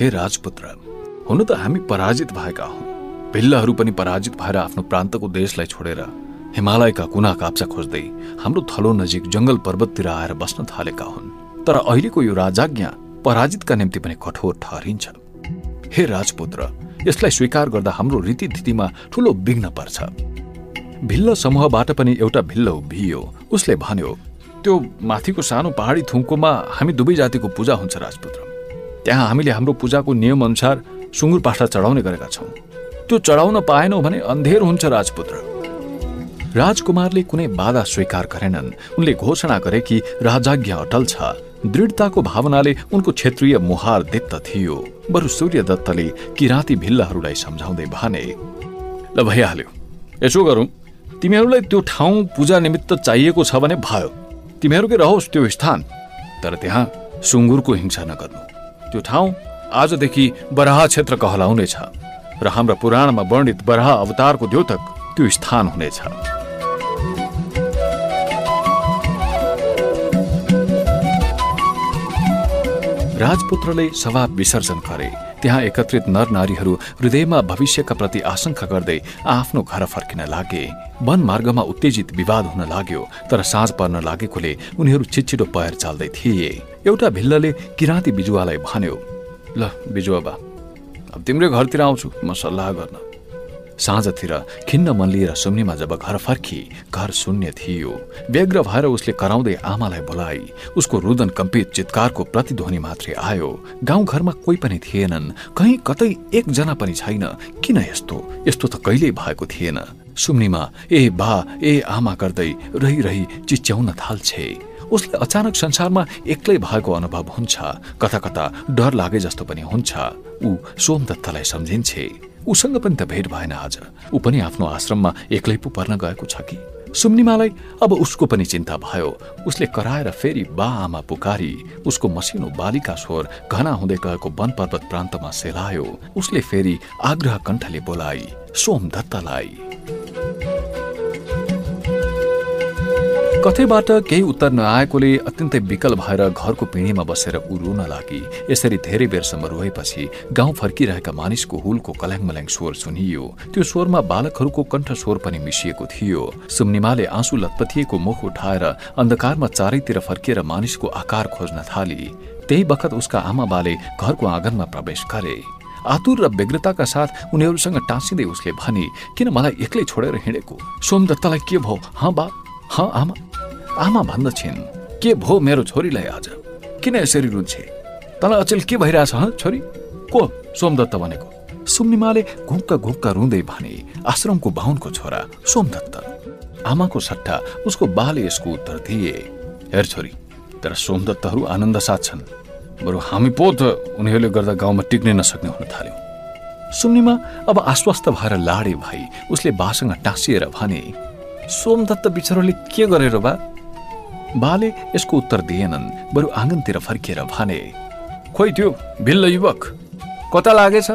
हे राजपुत्र हुन त हामी पराजित भएका हौ। भिल्लहरू पनि पराजित भएर आफ्नो प्रान्तको देशलाई छोडेर हिमालयका कुना काप्चा खोज्दै हाम्रो थलो नजिक जंगल पर्वततिर आएर बस्न थालेका हुन्। तर अहिलेको यो राजाज्ञा पराजितका निम्ति पनि कठोर ठहरिन्छ। हे राजपुत्र यसलाई स्वीकार गर्दा हाम्रो रीतिथितिमा ठूलो विघ्न पर्छ। भिल्ल समूहबाट पनि एउटा भिल्ल उभियो। उसले भन्यो त्यो माथिको सानो पहाडी थुङ्कोमा हामी दुवै जातिको पूजा हुन्छ राजपुत्र। त्यहाँ हामीले हाम्रो पूजाको नियम अनुसार सुँगुर पाठा चढाउने गरेका छौँ। त्यो चढाउन पाएनौ भने अन्धेर हुन्छ राजपुत्र। राजकुमारले कुनै बाधा स्वीकार गरेनन्। उनले घोषणा गरे कि राजाज्ञा अटल छ। दृढताको भावनाले उनको क्षेत्रीय मुहार दीप्त थियो। बरु सूर्य दत्तले किराँती भिल्लाहरूलाई सम्झाउँदै भने ल भइहाल्यो। यसो गरौँ। तिमीहरूलाई त्यो ठाउँ पूजा निमित्त चाहिएको छ भने भयो। तिमीहरूकै रहोस् त्यो स्थान। तर त्यहाँ सुँगुरको हिंसा नगर्नु। त्यो ठाउँ आजदेखि बराह क्षेत्र कहलाउनेछ। र हाम्रा पुराणमा वर्णित बराह अवतारको द्योतक त्यो स्थान हुनेछ। राजपुत्रले सभा विसर्जन गरे। त्यहाँ एकत्रित नर नारीहरू हृदयमा भविष्यका प्रति आशंका गर्दै आफ्नो घर फर्किन लागे। वन मार्गमा उत्तेजित विवाद हुन लाग्यो तर साँझ पर्न लागेकोले उनीहरू छिटछिटो पैर चाल्दै थिए। एउटा भिल्लले किराँती बिजुवालाई भन्यो ल बिजुवा बा अब तिम्रै घरतिर आउँछु म सल्लाह गर्न। साँझतिर खिन्न मन लिएर सुम्नीमा जब घर फर्की घर शून्य थियो। व्यग्र भएर उसले कराउँदै आमालाई बोलाई उसको रुदन कम्पित चितकारको प्रतिध्वनि मात्रै आयो। गाउँ घरमा कोही पनि थिएनन् कहीँ कतै एकजना पनि छैन। किन यस्तो? यस्तो त कहिल्यै भएको थिएन। सुम्नीमा ए बा ए आमा गर्दै रही रही चिच्याउन थाल्छे। उसले अचानक संसारमा एक्लै भएको अनुभव हुन्छ। कता कता डर लागे जस्तो पनि हुन्छ। ऊ सोमदत्तलाई सम्झिन्छे। उसँग पनि त भेट भएन आज। ऊ पनि आफ्नो आश्रममा एक्लै पो पर्न गएको छ कि। सुम्निमालाई अब उसको पनि चिन्ता भयो। उसले कराएर फेरि बा आमा पुकारी उसको मसिनो बालिका स्वर घना हुँदै गएको वन पर्वत प्रान्तमा सेलायो। उसले फेरि आग्रह कण्ठले बोलाई सोमदत्तलाई कथैबाट केही उत्तर नआएकोले अत्यन्तै विकल भएर घरको पिँढीमा बसेर ऊ रुन लागि यसरी धेरै बेरसम्म रोएपछि गाउँ फर्किरहेका मानिसको हुलको कल्याङ स्वर सुनियो। त्यो स्वरमा बालकहरूको कण्ठ स्वर पनि मिसिएको थियो। सुम्निमाले आँसु लतपथिएको मुख उठाएर अन्धकारमा चारैतिर फर्किएर मानिसको आकार खोज्न थाली। त्यही बखत उसका आमा बाले घरको आँगनमा प्रवेश गरे। आतुर र व्यग्रताका साथ उनीहरूसँग टाँसिँदै उसले भने किन मलाई एक्लै छोडेर हिँडेको? सोमदत्तलाई के भयो? हाँ बा हाँ आमा। आमा भन्दछिन् के भो मेरो छोरीलाई आज? किन यसरी रुन्छे? तँलाई अचेल के भइरहेछ छोरी? को सोमदत्त भनेको? सुम्निमाले घुक्का घुक्का रुँदै भने आश्रमको बाहुनको छोरा सोमदत्त। आमाको सट्टा उसको बाले यसको उत्तर दिए। हेर छोरी तर सोमदत्तहरू आनन्द साथ छन् बरु हामी पो त उनीहरूले गर्दा गाउँमा टिक्नै नसक्ने हुन थाल्यो सुम्निमा अब आश्वस्त भएर लाडे भाइ उसले बासँग टाँसिएर भने सोमदत्त बिचरोले के गरेर बा? बाले यसको उत्तर दिएनन्। बरु आँगनतिर फर्किएर भने खोइ त्यो भिल्ल युवक कता लागेछ?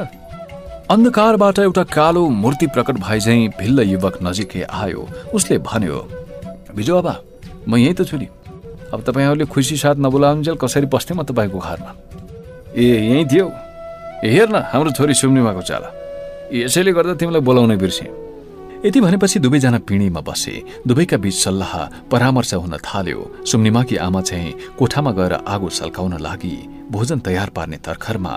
अन्धकारबाट एउटा कालो मूर्ति प्रकट भए झै भिल्ल युवक नजिकै आयो। उसले भन्यो भिजो बाबा म यहीँ त छु नि अब तपाईँहरूले खुसी साथ नबोलाउन्जेल कसरी बस्थेँ म तपाईँको घरमा? ए यहीँ थियो। हेर न हाम्रो छोरी सुम्निमाको चाला। यसैले गर्दा तिमीलाई बोलाउनै बिर्सेँ यति भनेपछि दुवैजना पिँढीमा बसे। दुवैका बीच सल्लाह परामर्श हुन थाल्यो। सुम्निमाकी आमा चाहिँ कोठामा गएर आगो सल्काउन लागि भोजन तयार पार्ने तर्खरमा।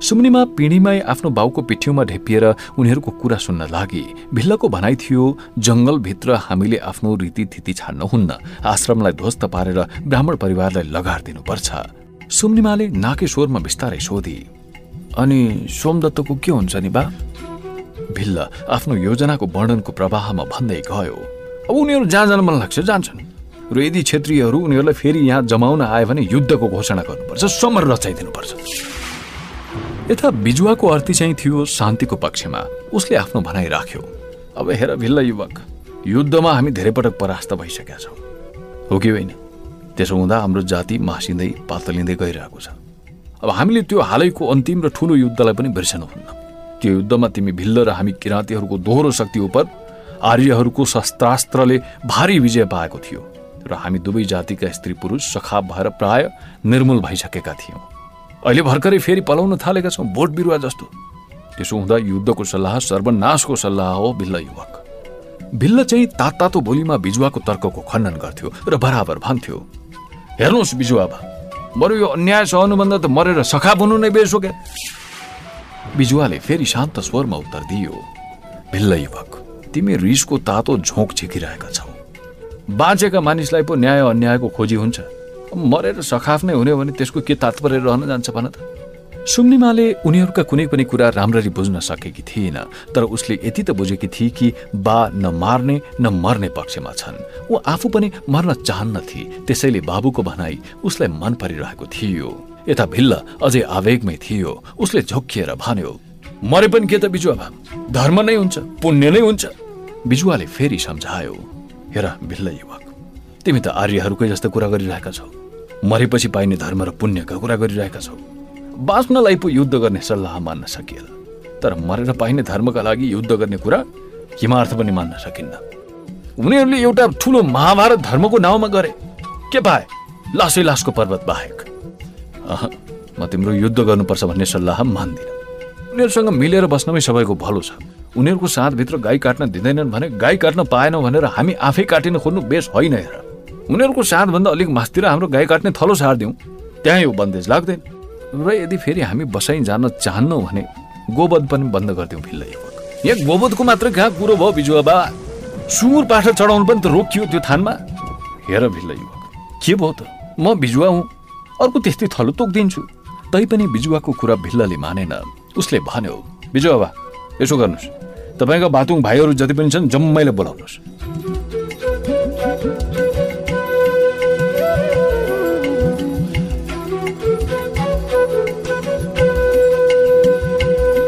सुम्निमा पिँढीमै आफ्नो बाउको पिठ्यौमा ढेपिएर उनीहरूको कुरा सुन्न लागि। भिल्लको भनाइ थियो जंगलभित्र हामीले आफ्नो रीतिथिति छाड्नुहुन्न आश्रमलाई ध्वस्त पारेर ब्राह्मण परिवारलाई लगार दिनुपर्छ सुम्निमाले नाके स्वरमा बिस्तारै सोधी अनि सोमदत्तको के हुन्छ नि बा? भिल्ल आफ्नो योजनाको वर्णनको प्रवाहमा भन्दै गयो अब उनीहरू जहाँ जान मन लाग्छ जान्छन्। र यदि क्षेत्रीयहरू उनीहरूलाई फेरि यहाँ जमाउन आयो भने युद्धको घोषणा गर्नुपर्छ समर रचाइदिनुपर्छ। यता बिजुवाको अर्थी चाहिँ थियो शान्तिको पक्षमा। उसले आफ्नो भनाइ राख्यो अब हेर भिल्ल युवक युद्धमा हामी धेरै पटक परास्त भइसकेका छौँ। हो कि होइन? त्यसो हुँदा हाम्रो जाति मासिँदै पातलिँदै गइरहेको छ। अब हामीले त्यो हालैको अन्तिम र ठुलो युद्धलाई पनि बिर्सनुहुन्न। त्यो युद्धमा तिमी भिल्ल र हामी किराँतीहरूको दोहोरो शक्ति उप आर्यहरूको शस्त्रास्त्रले भारी विजय पाएको थियो र हामी दुवै जातिका स्त्री पुरुष सखाप भएर प्राय निर्मूल भइसकेका थियौँ। अहिले भर्खरै फेरि पलाउन थालेका छौँ बोट बिरुवा जस्तो। त्यसो हुँदा युद्धको सल्लाह सर्वनाशको सल्लाह हो भिल्ल युवक। भिल्ल चाहिँ तात तातो बोलीमा बिजुवाको तर्कको खण्डन गर्थ्यो र बराबर भन्थ्यो हेर्नुहोस् बिजुवा बरु यो अन्याय सहनुभन्दा त मरेर सखाप हुनु नै बेस बिजुवाले फेरि शान्त स्वरमा उत्तर दियो भिल्ल युवक तिमी रिसको तातो झोक झिकिरहेका छौ। बाँचेका मानिसलाई पो न्याय अन्यायको खोजी हुन्छ। मरेर सखाफ नै हुने भने त्यसको के तात्पर्य रहन जान्छ भन त? सुम्निमाले उनीहरूका कुनै पनि कुरा राम्ररी बुझ्न सकेकी थिएन तर उसले यति त बुझेकी थिए कि बा न मार्ने न मर्ने पक्षमा छन्। ऊ आफू पनि मर्न चाहन्न थिए त्यसैले बाबुको भनाई उसलाई मन परिरहेको थियो। यता भिल्ल अझै आवेगमै थियो। उसले झोकिएर भन्यो मरे पनि के त बिजुवा धर्म नै हुन्छ पुण्य नै हुन्छ। बिजुवाले फेरि सम्झायो हेर भिल्ल युवक तिमी त आर्यहरूकै जस्तो कुरा गरिरहेका छौ। मरेपछि पाइने धर्म र पुण्यका कुरा गरिरहेका छौ। बाँच्नलाई पो युद्ध गर्ने सल्लाह मान्न सकिएला तर मरेर पाइने धर्मका लागि युद्ध गर्ने कुरा हिमार्थ पनि मान्न सकिन्न। उनीहरूले एउटा ठुलो महाभारत धर्मको नाउँमा गरे। के पाए? लासै लासको पर्वत बाहेक। म तिम्रो युद्ध गर्नुपर्छ भन्ने सल्लाह मान्दिनँ। उनीहरूसँग मिलेर बस्नमै सबैको भलो छ। उनीहरूको साथभित्र गाई काट्न दिँदैनन् भने गाई काट्न पाएनौ भनेर हामी आफै काटिन खोज्नु बेस होइन हेर। उनीहरूको साथभन्दा अलिक मासतिर हाम्रो गाई काट्ने थलो सारिदिउँ। त्यहाँ यो बन्देज लाग्दैन। र यदि फेरि हामी बसाइ जान चाहन्नौ भने गोबध पनि बन्द गरिदिउँ भिल्लै यहाँ गोबधको मात्र कहाँ कुरो भयो बिजुवा बा। सुँगुर पाठा चढाउनु पनि त रोकियो त्यो थानमा। हेर भिल्लै युवक के भयो त? म बिजुवा हुँ। अर्को त्यस्तै थलो तोकिदिन्छु। तैपनि बिजुवाको कुरा भिल्लले मानेन। उसले भन्यो बिजुवा यसो गर्नुहोस्। तपाईँका बातुङ भाइहरू जति पनि छन् जम्मैले बोलाउनुहोस्।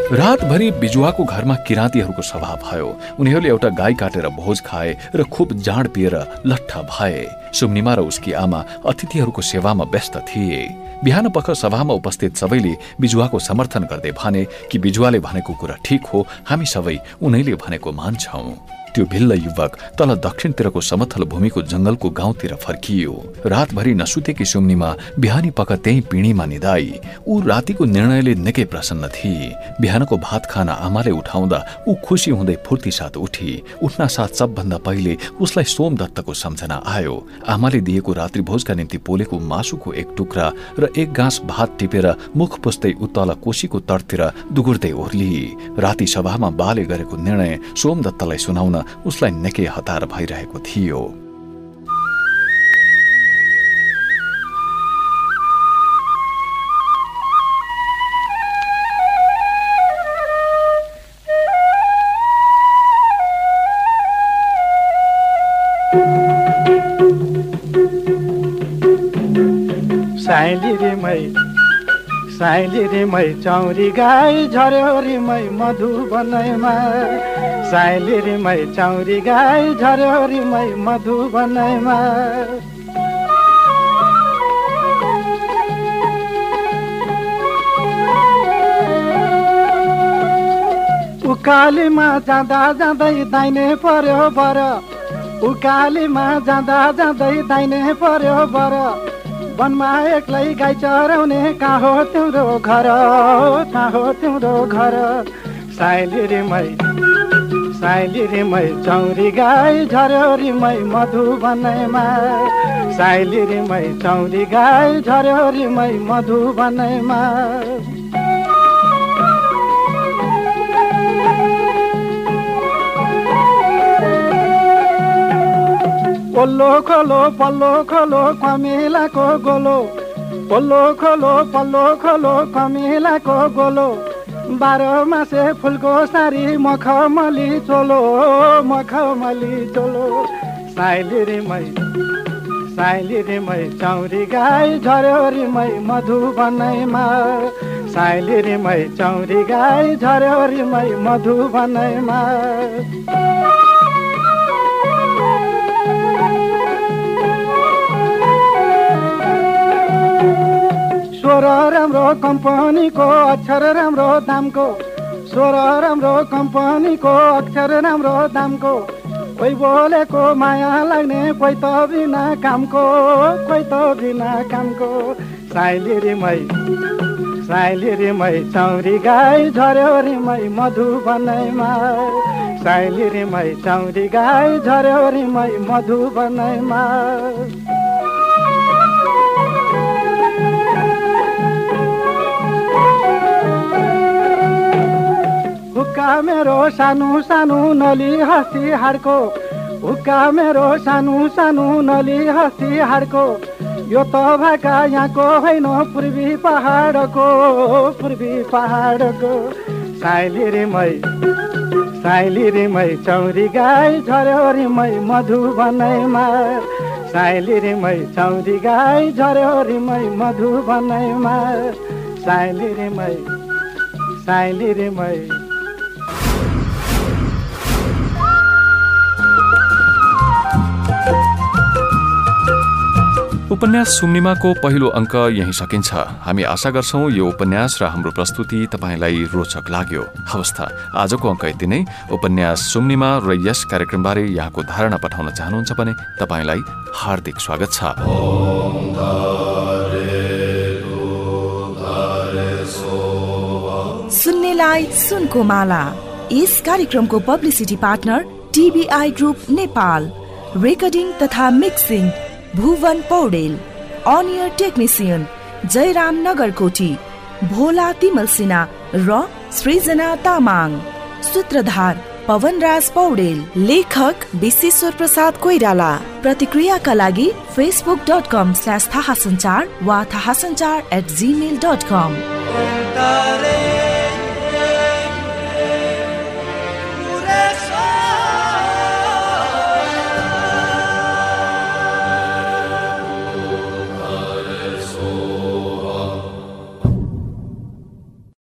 रातभरि बिजुवाको घरमा किराँतीहरूको सभा भयो। उनीहरूले एउटा गाई काटेर भोज खाए र खुब जाँड पिएर लट्ठा भए। सुम्निमा र उसकी आमा अतिथिहरूको सेवामा व्यस्त थिए। बिहान पख सभामा उपस्थित सबैले बिजुवाको समर्थन गर्दै भने कि बिजुवाले भनेको कुरा ठिक हो हामी सबै उनैले भनेको मान्छौं। त्यो भिल्ल युवक तल दक्षिणतिरको समथल भूमिको जंगलको गाउँतिर फर्कियो। रातभरि नसुतेकी सुम्नीमा बिहानी पक त्यही पिँढीमा निधाई ऊ रातिको निर्णयले निकै प्रसन्न थिए। बिहानको भात खाना आमाले उठाउँदा ऊ खुसी हुँदै फुर्ती साथ उठी। उठ्न साथ सबभन्दा पहिले उसलाई सोमदत्तको सम्झना आयो। आमाले दिएको रात्रि भोजका निम्ति पोलेको मासुको एक टुक्रा र एक गाँस भात टिपेर मुख पुस्दै उत्तल कोशीको तटतिर दुगुर्दै ओर्ली। राति सभामा बाले गरेको निर्णय सोमदत्तलाई सुनाउन उसलाई निकै हतार भइरहेको थियो। साइली मै साइली मै चौरी गाई झर्यो मै मधुबनैमा साइली रिमै चौरी गाई झर्यो रिमै मधुबनैमा उकालीमा जाँदा जाँदै दाइने पर्यो बर। उकालीमा जाँदा जाँदै दाइने पर्यो बर। वनमा एक्लै गाई चराउने कहाँ हो तिम्रो घर? कहाँ हो तिम्रो घर? साइली रिमै साइली रिमै चौरी गाई झर्यो रिमै मधुबनैमा साइली रिमै चौरी गाई झर्यो रिमै मधुबनैमा पल्लो खोलो पल्लो खोलो कमिलाको गोलो। पल्लो खोलो पल्लो खोलो कमिलाको गोलो। बाह्र मासे फुलको सारी मखमली चोलो मखमली चोलो। साइली रिमै साइली रिमै चौरी गाई झर्यो रिमै मधुबनैमा साइली रिमै चौरी गाई झर्यो रिमै मधुबनैमा स्वर राम्रो कम्पनीको अक्षर राम्रो दामको। स्वर राम्रो कम्पनीको अक्षर राम्रो दामको। कोही बोलेको माया लाग्ने कोही त बिना कामको कोही त बिना कामको। साइली रिमै साइली रिमै चौरी गाई झर्यो रिमै मधुबनैमा साइली रिमै गाई झर्यो मधुबनैमा हुक्का मेरो सानो सानो नली हस्ती हाडको हुक्का मेरो सानो सानो नली हस्ती हाडको यो त भाका यहाँको होइन पूर्वी पहाडको पूर्वी पहाडको। साइली रिमै साइली रिमै चौरी गाई झऱ्यो रिमै मधुबनैमा साइली रिमै चौरी गाई झऱ्यो रिमै मधुबनैमा साइली रिमै साइली रिमै उपन्यास सुम्निमाको पहिलो अङ्क यही सकिन्छ। हामी आशा गर्छौँ यो उपन्यास र हाम्रो प्रस्तुति तपाईँलाई रोचक लाग्यो। हवस् आजको अङ्क यति नै। उपन्यास सुम्निमा र यस कार्यक्रमबारे यहाँको धारणा पठाउन चाहनुहुन्छ भने तपाईँलाई हार्दिक स्वागत छ। सुन्नेलाई सुनको माला। यस कार्यक्रमको publicity partner group Nepal. Recording तथा मिक्सिङ भुवन पौडेल अनियर टेक्निसियन जयराम नगरकोटी भोला तिमल सिन्हा र सृजना तामाङ। सूत्रधार पवनराज पौडेल लेखक विश्वेश्वर प्रसाद कोइराला। प्रतिक्रियाका लागि फेसबुक डट कम स्ल्यास थाहा सञ्चार वा थाहा सञ्चार एट जिमेल डट कम